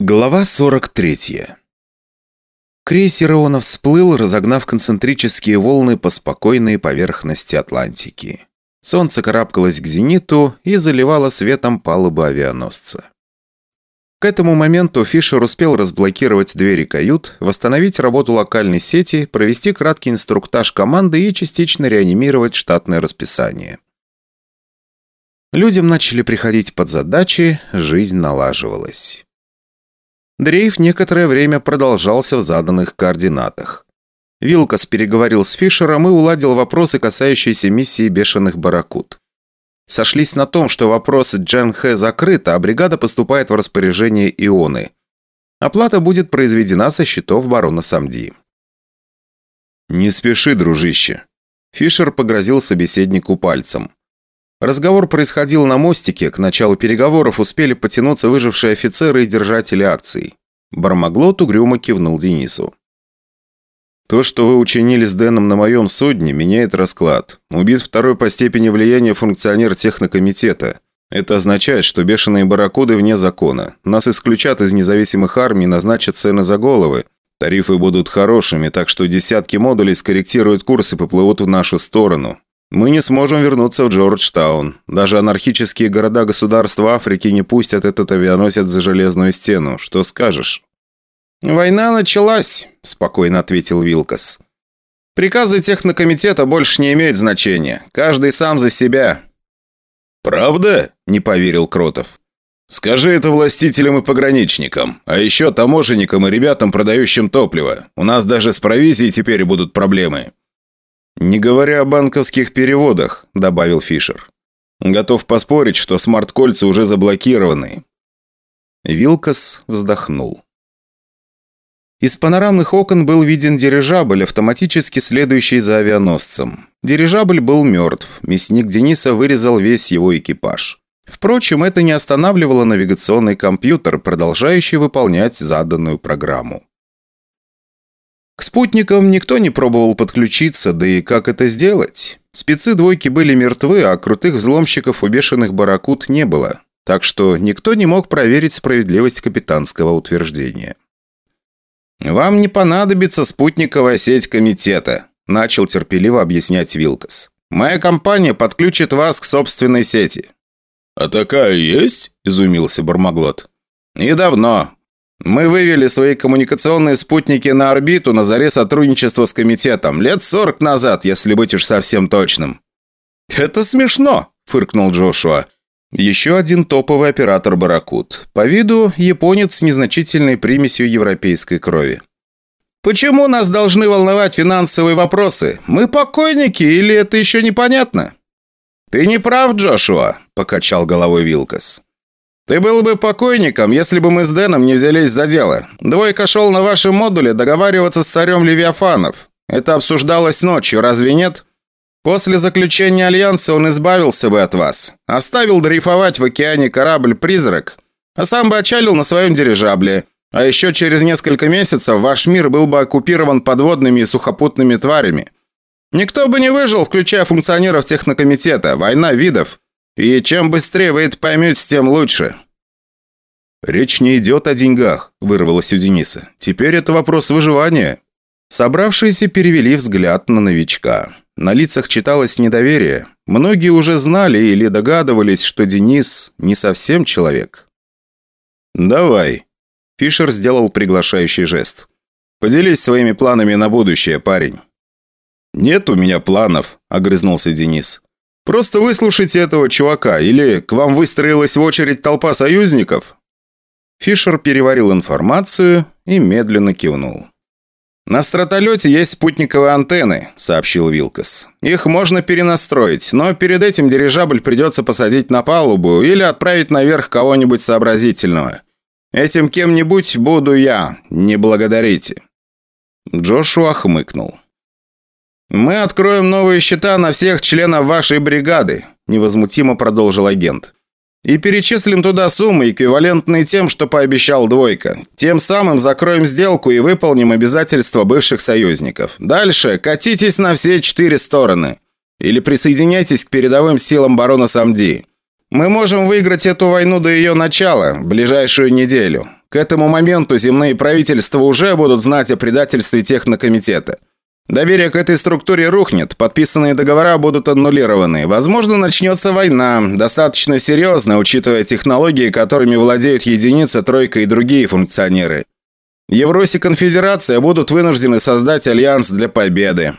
Глава 43 Крейсер Ионов всплыл, разогнав концентрические волны по спокойной поверхности Атлантики. Солнце карабкалось к зениту и заливало светом палубы авианосца. К этому моменту Фишер успел разблокировать двери кают, восстановить работу локальной сети, провести краткий инструктаж команды и частично реанимировать штатное расписание. Людям начали приходить под задачи, жизнь налаживалась. Дрейф некоторое время продолжался в заданных координатах. Вилкас переговорил с Фишером и уладил вопросы, касающиеся миссии бешеных барракуд. Сошлись на том, что вопрос Джанхэ закрыт, а бригада поступает в распоряжение Ионы. Оплата будет произведена со счетов барона Самди. «Не спеши, дружище!» Фишер погрозил собеседнику пальцем. Разговор происходил на мостике, к началу переговоров успели потянуться выжившие офицеры и держатели акций. Бармаглот угрюмо кивнул Денису. «То, что вы учинили с Дэном на моем судне, меняет расклад. Убит второй по степени влияния функционер технокомитета. Это означает, что бешеные барракуды вне закона. Нас исключат из независимых армий назначат цены за головы. Тарифы будут хорошими, так что десятки модулей скорректируют курс и поплывут в нашу сторону. Мы не сможем вернуться в Джорджтаун. Даже анархические города-государства Африки не пустят этот авианосец за железную стену. Что скажешь?» «Война началась», – спокойно ответил Вилкас. «Приказы технокомитета больше не имеют значения. Каждый сам за себя». «Правда?» – не поверил Кротов. «Скажи это властителям и пограничникам, а еще таможенникам и ребятам, продающим топливо. У нас даже с провизией теперь будут проблемы». «Не говоря о банковских переводах», – добавил Фишер. «Готов поспорить, что смарт-кольца уже заблокированы». Вилкас вздохнул. Из панорамных окон был виден дирижабль, автоматически следующий за авианосцем. Дирижабль был мертв, мясник Дениса вырезал весь его экипаж. Впрочем, это не останавливало навигационный компьютер, продолжающий выполнять заданную программу. К спутникам никто не пробовал подключиться, да и как это сделать? Спецы двойки были мертвы, а крутых взломщиков у бешеных барракуд не было. Так что никто не мог проверить справедливость капитанского утверждения. «Вам не понадобится спутниковая сеть комитета», – начал терпеливо объяснять Вилкас. «Моя компания подключит вас к собственной сети». «А такая есть?» – изумился Бармаглот. «И давно. Мы вывели свои коммуникационные спутники на орбиту на заре сотрудничества с комитетом. Лет сорок назад, если быть уж совсем точным». «Это смешно», – фыркнул Джошуа. Еще один топовый оператор «Барракуд». По виду японец с незначительной примесью европейской крови. «Почему нас должны волновать финансовые вопросы? Мы покойники или это еще непонятно?» «Ты не прав, Джошуа», – покачал головой Вилкас. «Ты был бы покойником, если бы мы с Дэном не взялись за дело. Двойка шел на вашем модуле договариваться с царем Левиафанов. Это обсуждалось ночью, разве нет? После заключения Альянса он избавился бы от вас. Оставил дрейфовать в океане корабль-призрак, а сам бы отчалил на своем дирижабле. А еще через несколько месяцев ваш мир был бы оккупирован подводными и сухопутными тварями. Никто бы не выжил, включая функционеров технокомитета. Война видов. И чем быстрее вы это поймете, тем лучше». «Речь не идет о деньгах», – вырвалось у Дениса. «Теперь это вопрос выживания». Собравшиеся перевели взгляд на новичка. На лицах читалось недоверие. Многие уже знали или догадывались, что Денис не совсем человек. «Давай», – Фишер сделал приглашающий жест. «Поделись своими планами на будущее, парень». «Нет у меня планов», – огрызнулся Денис. Просто выслушайте этого чувака, или к вам выстроилась в очередь толпа союзников?» Фишер переварил информацию и медленно кивнул. «На стратолете есть спутниковые антенны», – сообщил Вилкас. «Их можно перенастроить, но перед этим дирижабль придется посадить на палубу или отправить наверх кого-нибудь сообразительного. Этим кем-нибудь буду я, не благодарите». Джошуа хмыкнул. «Мы откроем новые счета на всех членов вашей бригады», – невозмутимо продолжил агент. «И перечислим туда суммы, эквивалентные тем, что пообещал Двойка. Тем самым закроем сделку и выполним обязательства бывших союзников. Дальше катитесь на все четыре стороны. Или присоединяйтесь к передовым силам барона Самди. Мы можем выиграть эту войну до ее начала, ближайшую неделю. К этому моменту земные правительства уже будут знать о предательстве технокомитета. Доверие к этой структуре рухнет, подписанные договора будут аннулированы. Возможно, начнется война, достаточно серьезно, учитывая технологии, которыми владеют единица, тройка и другие функционеры. Еврос и Конфедерация будут вынуждены создать альянс для победы.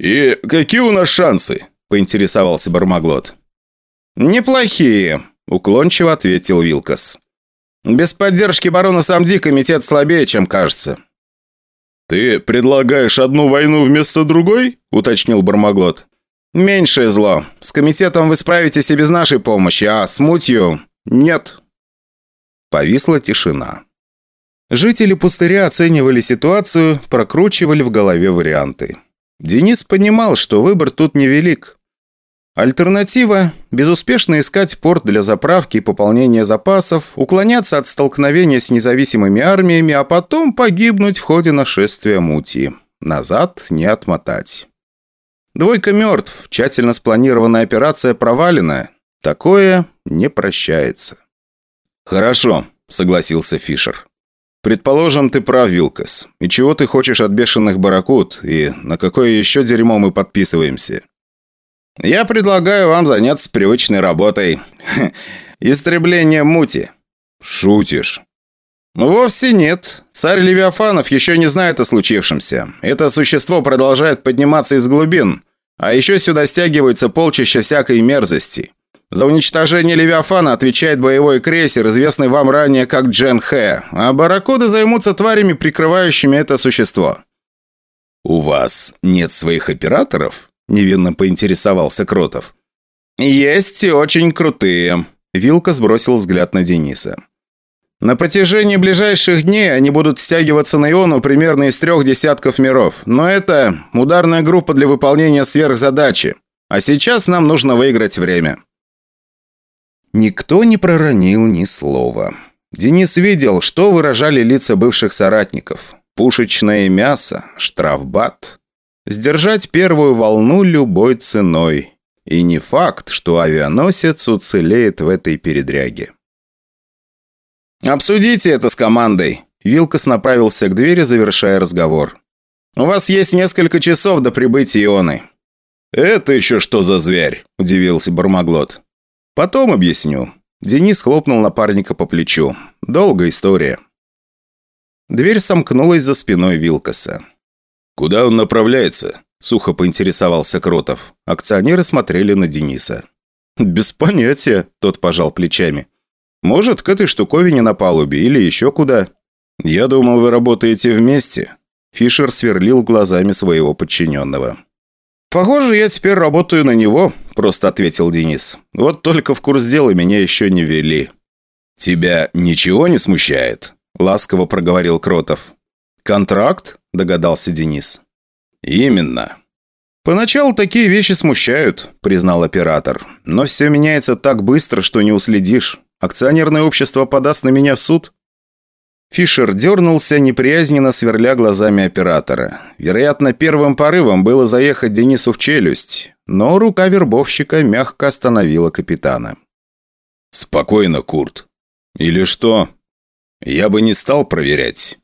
«И какие у нас шансы?» – поинтересовался Бармаглот. «Неплохие», – уклончиво ответил Вилкас. «Без поддержки барона Самди комитет слабее, чем кажется». «Ты предлагаешь одну войну вместо другой?» – уточнил Бармаглот. «Меньшее зло. С комитетом вы справитесь и без нашей помощи, а с мутью – нет». Повисла тишина. Жители пустыря оценивали ситуацию, прокручивали в голове варианты. Денис понимал, что выбор тут невелик. Альтернатива – безуспешно искать порт для заправки и пополнения запасов, уклоняться от столкновения с независимыми армиями, а потом погибнуть в ходе нашествия Мути. Назад не отмотать. Двойка мертв, тщательно спланированная операция провалена. Такое не прощается. «Хорошо», – согласился Фишер. «Предположим, ты прав, Вилкас. И чего ты хочешь от бешеных баракут? И на какое еще дерьмо мы подписываемся?» Я предлагаю вам заняться привычной работой. Истребление мути». «Шутишь?» «Вовсе нет. Царь Левиафанов еще не знает о случившемся. Это существо продолжает подниматься из глубин. А еще сюда стягиваются полчища всякой мерзости. За уничтожение Левиафана отвечает боевой крейсер, известный вам ранее как Джен Хэ, а барракуды займутся тварями, прикрывающими это существо». «У вас нет своих операторов?» Невинно поинтересовался Кротов. «Есть и очень крутые». Вилка сбросил взгляд на Дениса. «На протяжении ближайших дней они будут стягиваться на Иону примерно из трех десятков миров. Но это ударная группа для выполнения сверхзадачи. А сейчас нам нужно выиграть время». Никто не проронил ни слова. Денис видел, что выражали лица бывших соратников. Пушечное мясо, штрафбат, Сдержать первую волну любой ценой. И не факт, что авианосец уцелеет в этой передряге. «Обсудите это с командой!» Вилкос направился к двери, завершая разговор. «У вас есть несколько часов до прибытия Ионы». «Это еще что за зверь?» – удивился Бармаглот. «Потом объясню». Денис хлопнул напарника по плечу. «Долгая история». Дверь сомкнулась за спиной Вилкоса. «Куда он направляется?» – сухо поинтересовался Кротов. Акционеры смотрели на Дениса. «Без понятия», – тот пожал плечами. «Может, к этой штуковине на палубе или еще куда?» «Я думал, вы работаете вместе». Фишер сверлил глазами своего подчиненного. «Похоже, я теперь работаю на него», – просто ответил Денис. «Вот только в курс дела меня еще не ввели». «Тебя ничего не смущает?» – ласково проговорил Кротов. «Контракт?» – догадался Денис. «Именно». «Поначалу такие вещи смущают», – признал оператор. «Но все меняется так быстро, что не уследишь. Акционерное общество подаст на меня в суд?» Фишер дернулся, неприязненно сверля глазами оператора. Вероятно, первым порывом было заехать Денису в челюсть, но рука вербовщика мягко остановила капитана. «Спокойно, Курт. Или что? Я бы не стал проверять.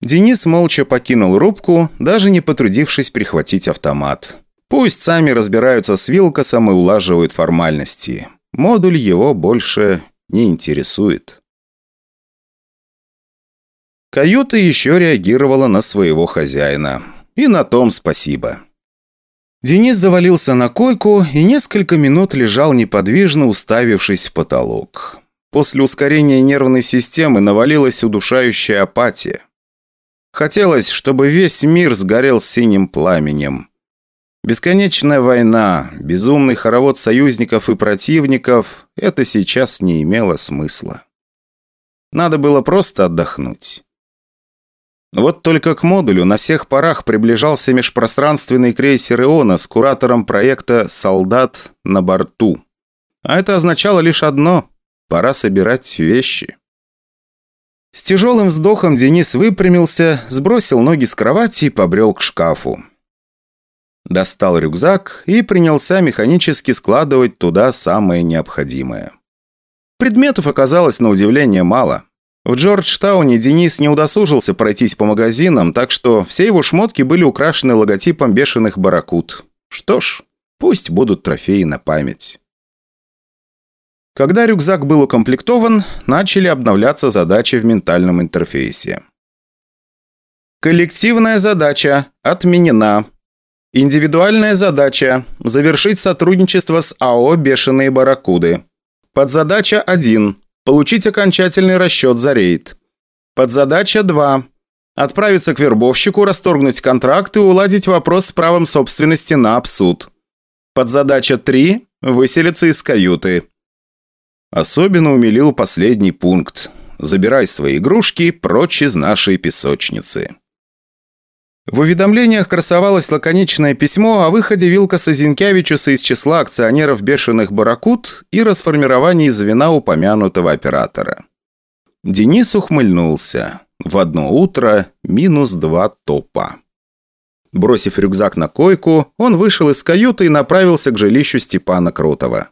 Денис молча покинул рубку, даже не потрудившись прихватить автомат. Пусть сами разбираются с Вилкосом и улаживают формальности. Модуль его больше не интересует. Каюта еще реагировала на своего хозяина. И на том спасибо. Денис завалился на койку и несколько минут лежал неподвижно, уставившись в потолок. После ускорения нервной системы навалилась удушающая апатия. Хотелось, чтобы весь мир сгорел синим пламенем. Бесконечная война, безумный хоровод союзников и противников – это сейчас не имело смысла. Надо было просто отдохнуть. Вот только к модулю на всех парах приближался межпространственный крейсер «Иона» с куратором проекта «Солдат» на борту. А это означало лишь одно – пора собирать вещи. С тяжелым вздохом Денис выпрямился, сбросил ноги с кровати и побрел к шкафу. Достал рюкзак и принялся механически складывать туда самое необходимое. Предметов оказалось на удивление мало. В Джорджтауне Денис не удосужился пройтись по магазинам, так что все его шмотки были украшены логотипом бешеных барракуд. Что ж, пусть будут трофеи на память. Когда рюкзак был укомплектован, начали обновляться задачи в ментальном интерфейсе. Коллективная задача отменена. Индивидуальная задача – завершить сотрудничество с АО «Бешеные барракуды». Подзадача 1 – получить окончательный расчет за рейд. Подзадача 2 – отправиться к вербовщику, расторгнуть контракт и уладить вопрос с правом собственности на абсуд. Подзадача 3 – выселиться из каюты. Особенно умилил последний пункт. «Забирай свои игрушки прочь из нашей песочницы». В уведомлениях красовалось лаконичное письмо о выходе Вилкаса Зинкевичуса из числа акционеров «Бешеных барракуд» и расформировании звена упомянутого оператора. Денис ухмыльнулся. В одно утро минус два топа. Бросив рюкзак на койку, он вышел из каюты и направился к жилищу Степана Кротова.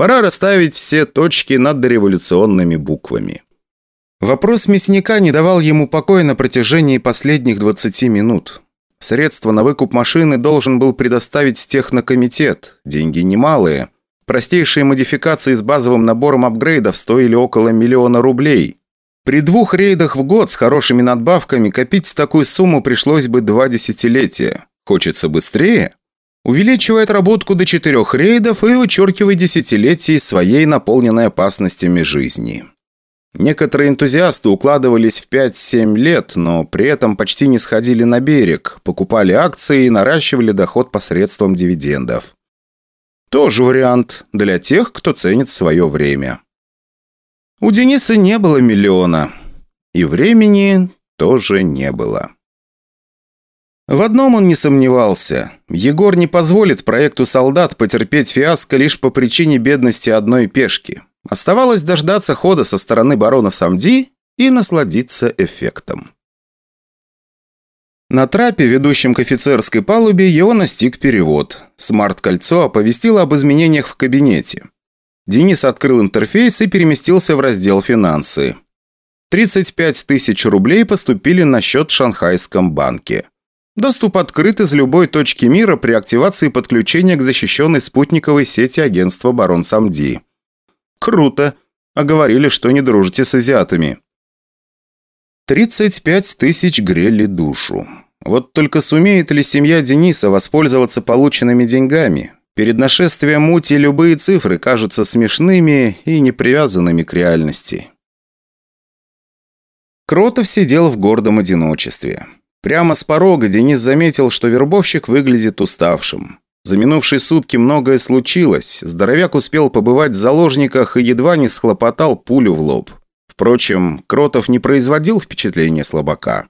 Пора расставить все точки над дореволюционными буквами. Вопрос мясника не давал ему покоя на протяжении последних 20 минут. Средства на выкуп машины должен был предоставить технокомитет. Деньги немалые. Простейшие модификации с базовым набором апгрейдов стоили около миллиона рублей. При двух рейдах в год с хорошими надбавками копить такую сумму пришлось бы два десятилетия. Хочется быстрее? Увеличивай отработку до четырех рейдов и вычеркивай десятилетия своей наполненной опасностями жизни. Некоторые энтузиасты укладывались в 5-7 лет, но при этом почти не сходили на берег, покупали акции и наращивали доход посредством дивидендов. Тоже вариант для тех, кто ценит свое время. У Дениса не было миллиона. И времени тоже не было. В одном он не сомневался. Егор не позволит проекту «Солдат» потерпеть фиаско лишь по причине бедности одной пешки. Оставалось дождаться хода со стороны барона Самди и насладиться эффектом. На трапе, ведущем к офицерской палубе, его настиг перевод. Смарт-кольцо оповестило об изменениях в кабинете. Денис открыл интерфейс и переместился в раздел «Финансы». 35 тысяч рублей поступили на счет в Шанхайском банке. Доступ открыт из любой точки мира при активации подключения к защищенной спутниковой сети агентства «Барон Самди». Круто. А говорили, что не дружите с азиатами. 35 тысяч грели душу. Вот только сумеет ли семья Дениса воспользоваться полученными деньгами? Перед нашествием мути любые цифры кажутся смешными и непривязанными к реальности. Кротов сидел в гордом одиночестве. Прямо с порога Денис заметил, что вербовщик выглядит уставшим. За минувшие сутки многое случилось. Здоровяк успел побывать в заложниках и едва не схлопотал пулю в лоб. Впрочем, Кротов не производил впечатления слабака.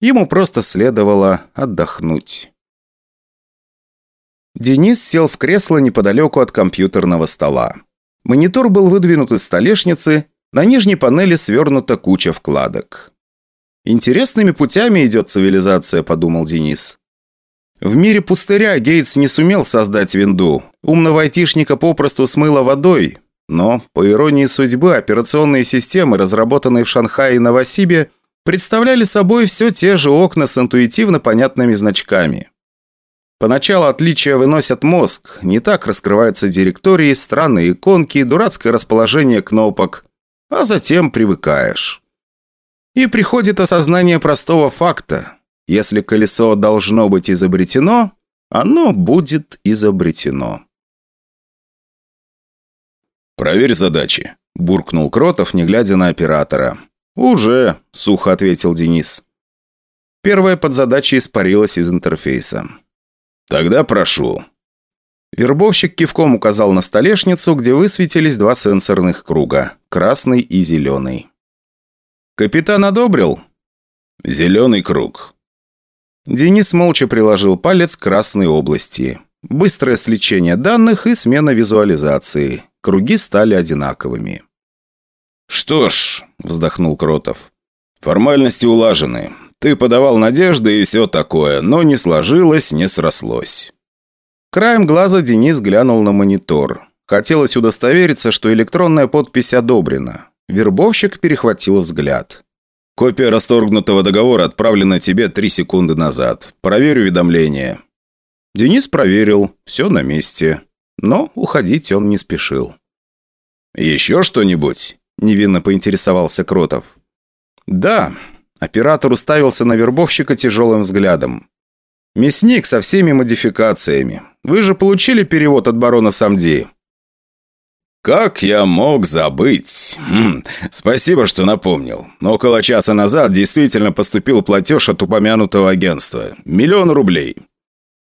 Ему просто следовало отдохнуть. Денис сел в кресло неподалеку от компьютерного стола. Монитор был выдвинут из столешницы, на нижней панели свернута куча вкладок. «Интересными путями идет цивилизация», – подумал Денис. В мире пустыря Гейтс не сумел создать винду. Умного айтишника попросту смыло водой. Но, по иронии судьбы, операционные системы, разработанные в Шанхае и Новосибе, представляли собой все те же окна с интуитивно понятными значками. Поначалу отличия выносят мозг, не так раскрываются директории, странные иконки, дурацкое расположение кнопок, а затем привыкаешь. И приходит осознание простого факта. Если колесо должно быть изобретено, оно будет изобретено. «Проверь задачи», – буркнул Кротов, не глядя на оператора. «Уже», – сухо ответил Денис. Первая подзадача испарилась из интерфейса. «Тогда прошу». Вербовщик кивком указал на столешницу, где высветились два сенсорных круга – красный и зеленый. «Капитан одобрил?» «Зеленый круг», Денис молча приложил палец к красной области. Быстрое сличение данных и смена визуализации. Круги стали одинаковыми. «Что ж», – вздохнул Кротов, – «формальности улажены. Ты подавал надежды и все такое, но не сложилось, не срослось». Краем глаза Денис глянул на монитор. Хотелось удостовериться, что электронная подпись одобрена. Вербовщик перехватил взгляд. «Копия расторгнутого договора отправлена тебе три секунды назад. Проверь уведомление». Денис проверил, все на месте. Но уходить он не спешил. «Еще что-нибудь?» – невинно поинтересовался Кротов. «Да». Оператор уставился на вербовщика тяжелым взглядом. «Мясник со всеми модификациями. Вы же получили перевод от барона Самди?» «Как я мог забыть? Хм, спасибо, что напомнил. Около часа назад действительно поступил платеж от упомянутого агентства. Миллион рублей».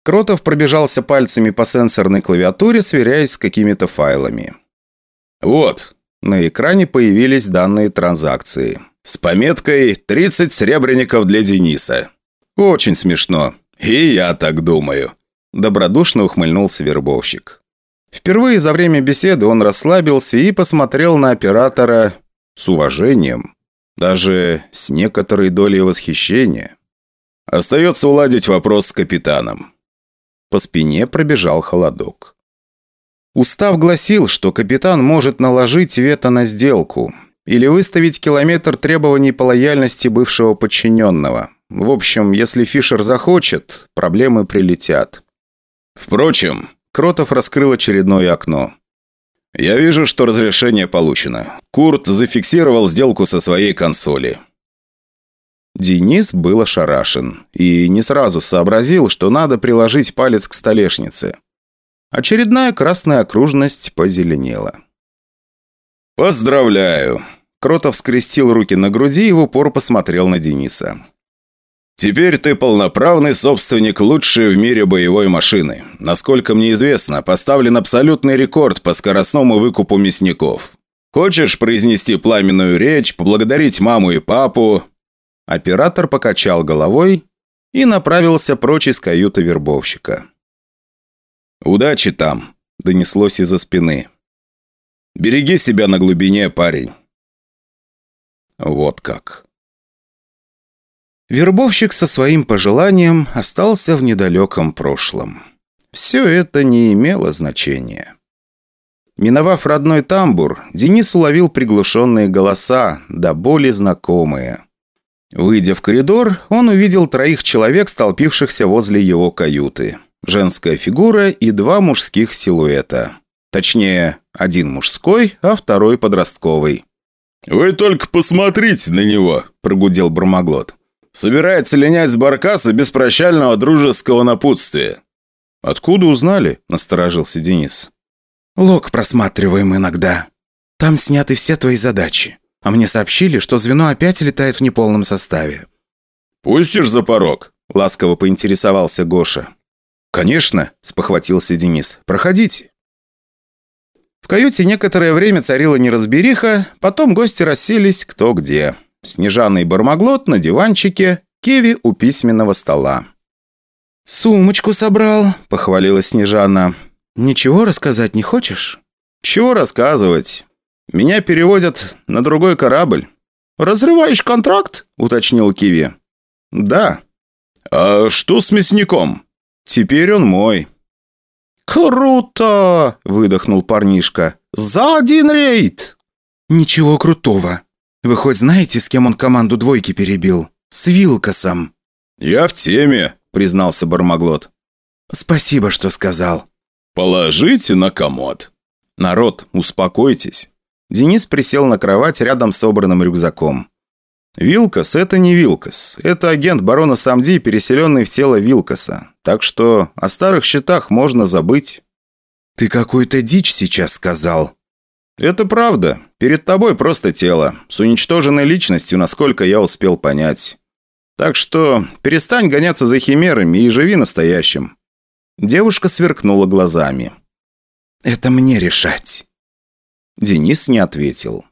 Кротов пробежался пальцами по сенсорной клавиатуре, сверяясь с какими-то файлами. «Вот». На экране появились данные транзакции. С пометкой «30 серебряников для Дениса». «Очень смешно». «И я так думаю», – добродушно ухмыльнулся вербовщик. Впервые за время беседы он расслабился и посмотрел на оператора с уважением, даже с некоторой долей восхищения. «Остается уладить вопрос с капитаном». По спине пробежал холодок. Устав гласил, что капитан может наложить вето на сделку или выставить километр требований по лояльности бывшего подчиненного. В общем, если Фишер захочет, проблемы прилетят. Впрочем, Кротов раскрыл очередное окно. «Я вижу, что разрешение получено. Курт зафиксировал сделку со своей консоли». Денис был ошарашен и не сразу сообразил, что надо приложить палец к столешнице. Очередная красная окружность позеленела. «Поздравляю!» Кротов скрестил руки на груди и в упор посмотрел на Дениса. Теперь ты полноправный собственник лучшей в мире боевой машины. Насколько мне известно, поставлен абсолютный рекорд по скоростному выкупу мясников. Хочешь произнести пламенную речь, поблагодарить маму и папу?» Оператор покачал головой и направился прочь из каюты вербовщика. «Удачи там», – донеслось из-за спины. «Береги себя на глубине, парень». Вот как. Вербовщик со своим пожеланием остался в недалеком прошлом. Все это не имело значения. Миновав родной тамбур, Денис уловил приглушенные голоса, да более знакомые. Выйдя в коридор, он увидел троих человек, столпившихся возле его каюты. Женская фигура и два мужских силуэта. Точнее, один мужской, а второй подростковый. «Вы только посмотрите на него!» – прогудел Бармаглот. Собирается линять с баркаса без прощального дружеского напутствия». «Откуда узнали?» – насторожился Денис. «Лог просматриваем иногда. Там сняты все твои задачи. А мне сообщили, что звено опять летает в неполном составе». «Пустишь за порог?» – ласково поинтересовался Гоша. «Конечно», – спохватился Денис. «Проходите». В каюте некоторое время царила неразбериха, потом гости расселись кто где. Снежана и Бармаглот на диванчике, Кеви у письменного стола. «Сумочку собрал», – похвалила Снежана. «Ничего рассказать не хочешь?» «Чего рассказывать? Меня переводят на другой корабль». «Разрываешь контракт?» – уточнил Киви. «Да». «А что с мясником?» «Теперь он мой». «Круто!» – выдохнул парнишка. «За один рейд!» «Ничего крутого. Вы хоть знаете, с кем он команду двойки перебил? С Вилкосом». «Я в теме», — признался Бармаглот. «Спасибо, что сказал». «Положите на комод». «Народ, успокойтесь». Денис присел на кровать рядом с собранным рюкзаком. «Вилкос – это не Вилкос. Это агент барона Самди, переселенный в тело Вилкоса. Так что о старых счетах можно забыть». «Ты какую-то дичь сейчас сказал», «Это правда. Перед тобой просто тело. С уничтоженной личностью, насколько я успел понять. Так что перестань гоняться за химерами и живи настоящим». Девушка сверкнула глазами. «Это мне решать». Денис не ответил.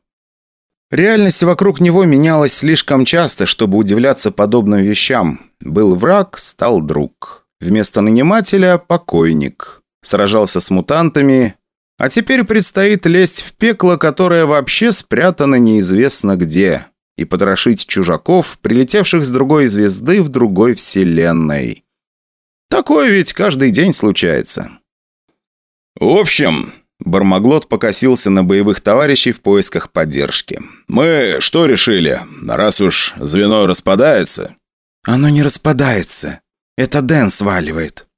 Реальность вокруг него менялась слишком часто, чтобы удивляться подобным вещам. Был враг, стал друг. Вместо нанимателя – покойник. Сражался с мутантами, а теперь предстоит лезть в пекло, которое вообще спрятано неизвестно где, и потрошить чужаков, прилетевших с другой звезды в другой вселенной. Такое ведь каждый день случается. «В общем, Бармаглот покосился на боевых товарищей в поисках поддержки. «Мы что решили? Раз уж звено распадается...» «Оно не распадается. Это Дэн сваливает».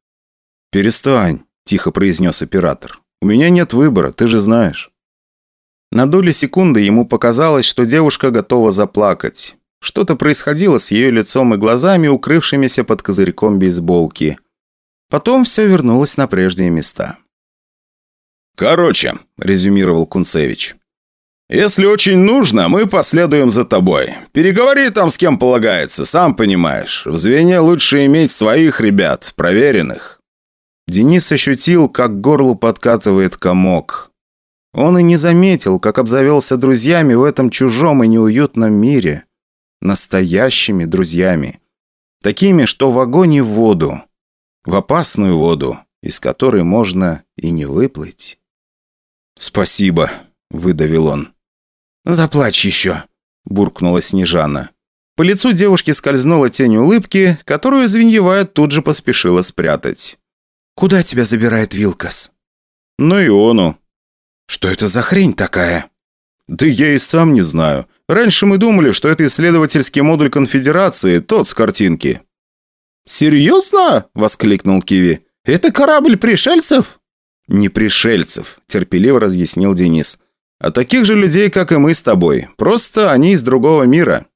«Перестань», – тихо произнес оператор. «У меня нет выбора, ты же знаешь». На долю секунды ему показалось, что девушка готова заплакать. Что-то происходило с ее лицом и глазами, укрывшимися под козырьком бейсболки. Потом все вернулось на прежние места. «Короче», – резюмировал Кунцевич. «Если очень нужно, мы последуем за тобой. Переговори там с кем полагается, сам понимаешь. В звене лучше иметь своих ребят, проверенных». Денис ощутил, как горлу подкатывает комок. Он и не заметил, как обзавелся друзьями в этом чужом и неуютном мире. Настоящими друзьями. Такими, что в огонь и в воду. В опасную воду, из которой можно и не выплыть. «Спасибо», – выдавил он. «Заплачь еще», – буркнула Снежана. По лицу девушки скользнула тень улыбки, которую Звеньевая тут же поспешила спрятать. «Куда тебя забирает Вилкас?» «На Иону». «Что это за хрень такая?» «Да я и сам не знаю. Раньше мы думали, что это исследовательский модуль Конфедерации, тот с картинки». «Серьезно?» – воскликнул Киви. «Это корабль пришельцев?» «Не пришельцев», – терпеливо разъяснил Денис. «А таких же людей, как и мы с тобой. Просто они из другого мира».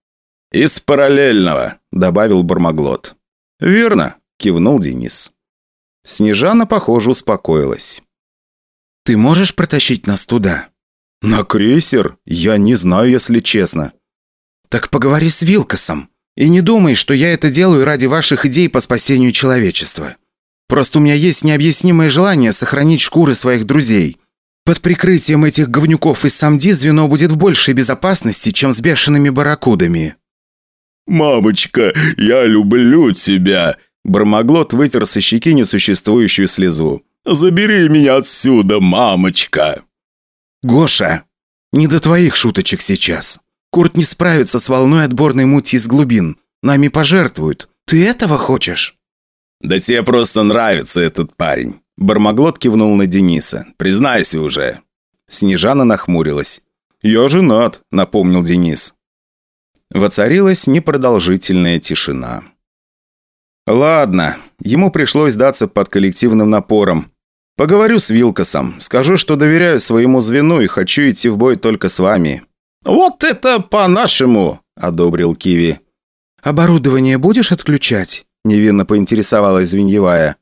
«Из параллельного», – добавил Бармаглот. «Верно», – кивнул Денис. Снежана, похоже, успокоилась. «Ты можешь протащить нас туда?» «На крейсер? Я не знаю, если честно». «Так поговори с Вилкосом. И не думай, что я это делаю ради ваших идей по спасению человечества. Просто у меня есть необъяснимое желание сохранить шкуры своих друзей. Под прикрытием этих говнюков из Самди звено будет в большей безопасности, чем с бешеными барракудами». «Мамочка, я люблю тебя!» Бармаглот вытер со щеки несуществующую слезу. «Забери меня отсюда, мамочка!» «Гоша, не до твоих шуточек сейчас. Курт не справится с волной отборной мути из глубин. Нами пожертвуют. Ты этого хочешь?» «Да тебе просто нравится этот парень». Бармаглот кивнул на Дениса. «Признайся уже». Снежана нахмурилась. «Я женат», — напомнил Денис. Воцарилась непродолжительная тишина. «Ладно». Ему пришлось сдаться под коллективным напором. «Поговорю с Вилкосом. Скажу, что доверяю своему звену и хочу идти в бой только с вами». «Вот это по-нашему!» – одобрил Киви. «Оборудование будешь отключать?» Невинно поинтересовалась Звеньевая.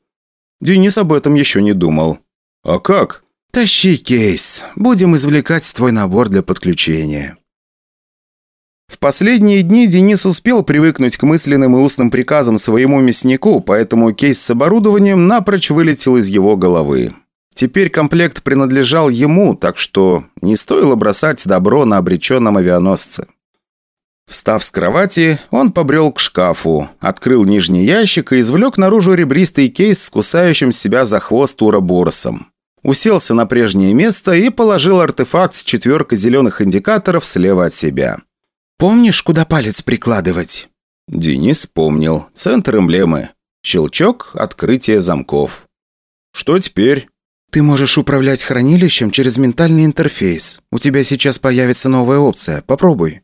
Денис об этом еще не думал. «А как?» «Тащи кейс. Будем извлекать твой набор для подключения». В последние дни Денис успел привыкнуть к мысленным и устным приказам своему мяснику, поэтому кейс с оборудованием напрочь вылетел из его головы. Теперь комплект принадлежал ему, так что не стоило бросать добро на обреченном авианосце. Встав с кровати, он побрел к шкафу, открыл нижний ящик и извлек наружу ребристый кейс с кусающим себя за хвост уроборосом. Уселся на прежнее место и положил артефакт с четверкой зеленых индикаторов слева от себя. «Помнишь, куда палец прикладывать?» Денис помнил. Центр эмблемы. Щелчок, открытие замков. «Что теперь?» «Ты можешь управлять хранилищем через ментальный интерфейс. У тебя сейчас появится новая опция. Попробуй».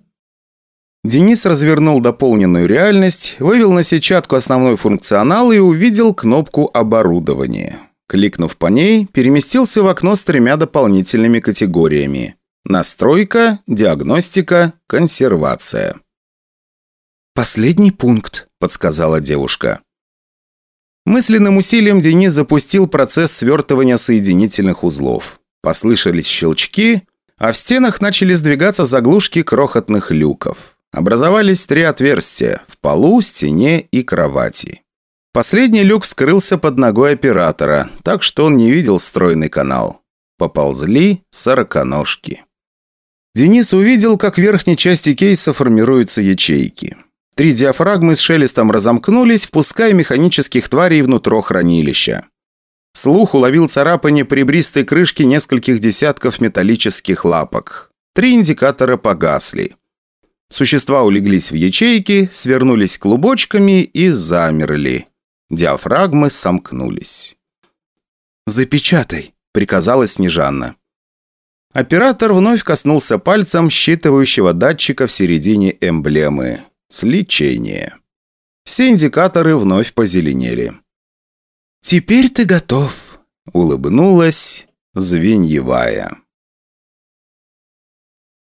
Денис развернул дополненную реальность, вывел на сетчатку основной функционал и увидел кнопку «Оборудование». Кликнув по ней, переместился в окно с тремя дополнительными категориями. Настройка, диагностика, консервация. «Последний пункт», – подсказала девушка. Мысленным усилием Денис запустил процесс свертывания соединительных узлов. Послышались щелчки, а в стенах начали сдвигаться заглушки крохотных люков. Образовались три отверстия – в полу, стене и кровати. Последний люк скрылся под ногой оператора, так что он не видел стройный канал. Поползли сороконожки. Денис увидел, как в верхней части кейса формируются ячейки. Три диафрагмы с шелестом разомкнулись, впуская механических тварей внутрь хранилища. Слух уловил царапание прибристой крышки нескольких десятков металлических лапок. Три индикатора погасли. Существа улеглись в ячейки, свернулись клубочками и замерли. Диафрагмы сомкнулись. «Запечатай», приказала Снежанна. Оператор вновь коснулся пальцем считывающего датчика в середине эмблемы. Сличение. Все индикаторы вновь позеленели. «Теперь ты готов», — улыбнулась Звеньевая.